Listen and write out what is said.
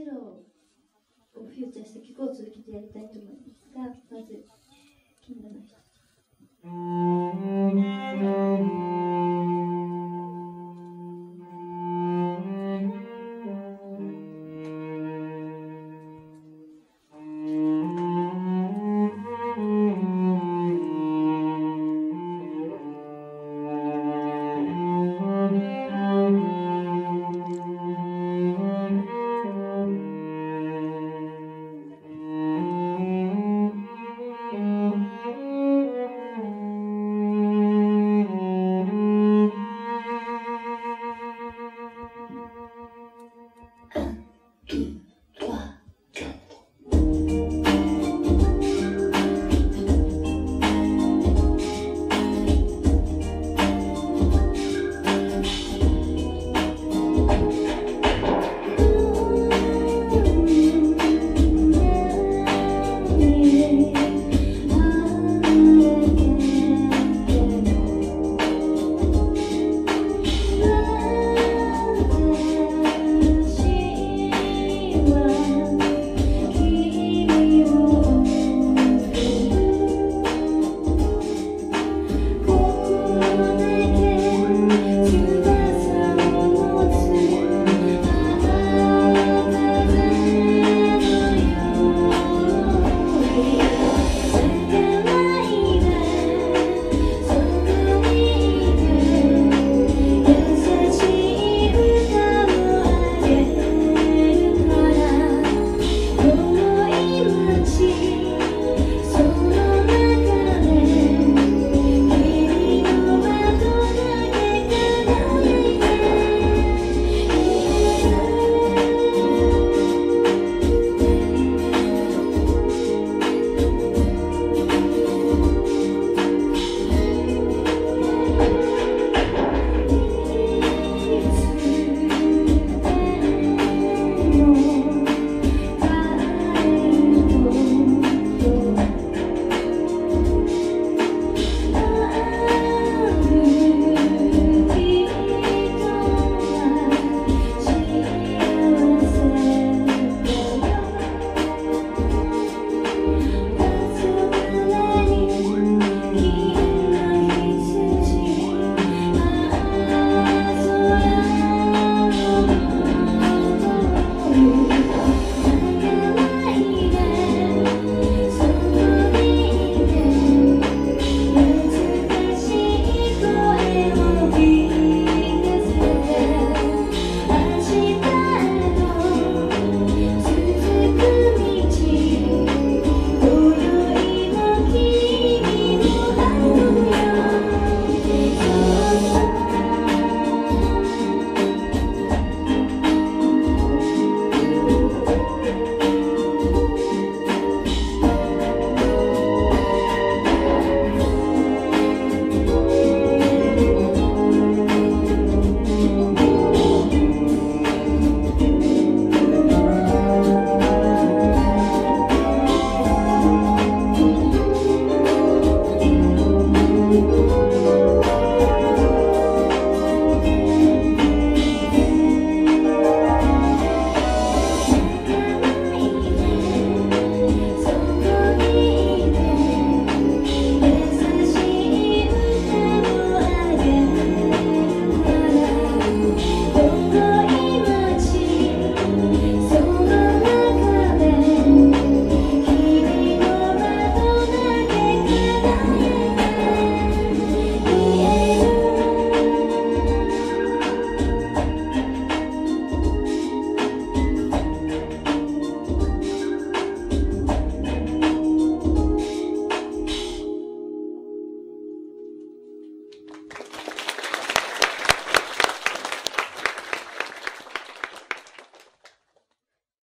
チロをフューチャーした曲を続けてやりたいと思いますがまず気になる人。